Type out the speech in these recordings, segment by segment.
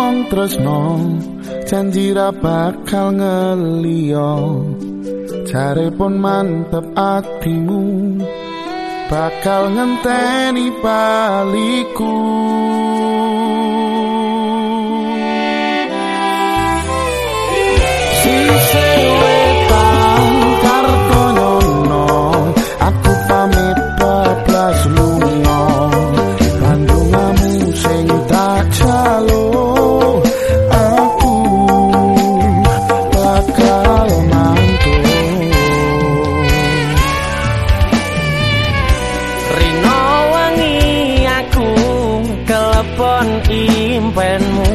ngomong tresno janji ra bakal ngeliyo jare pun mantep atimu bakal ngenteni baliku impenmu?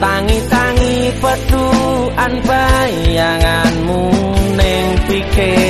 Tangi-tangi petuan bayanganmu ning pikir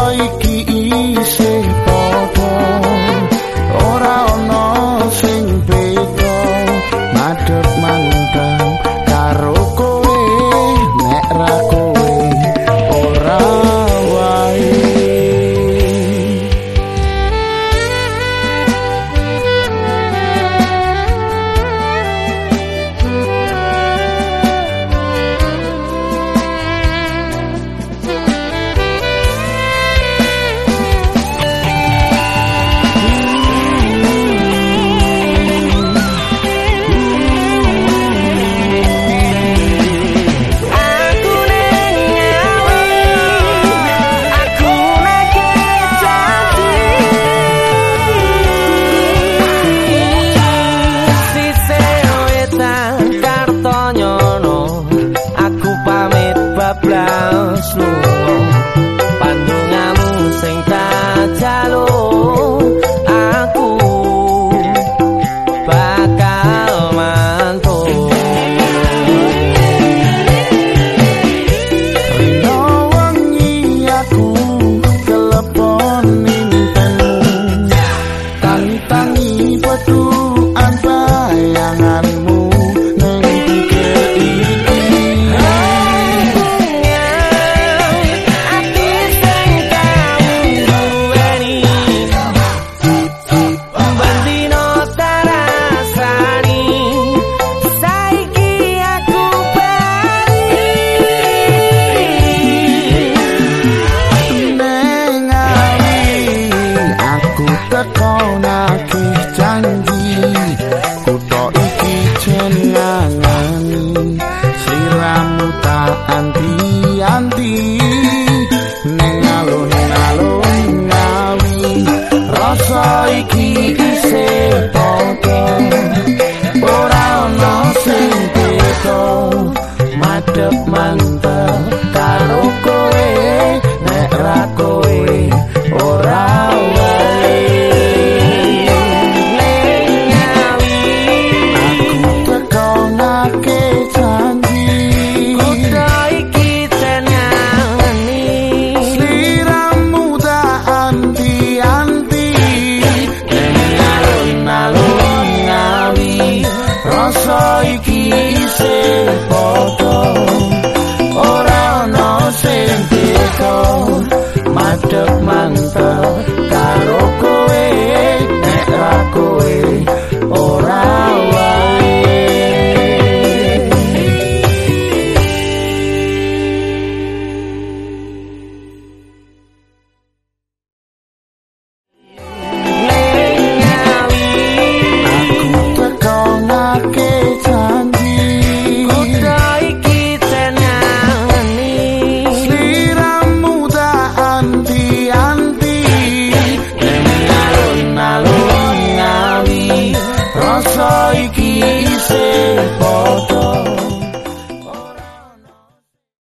ra kowe Não só o que cê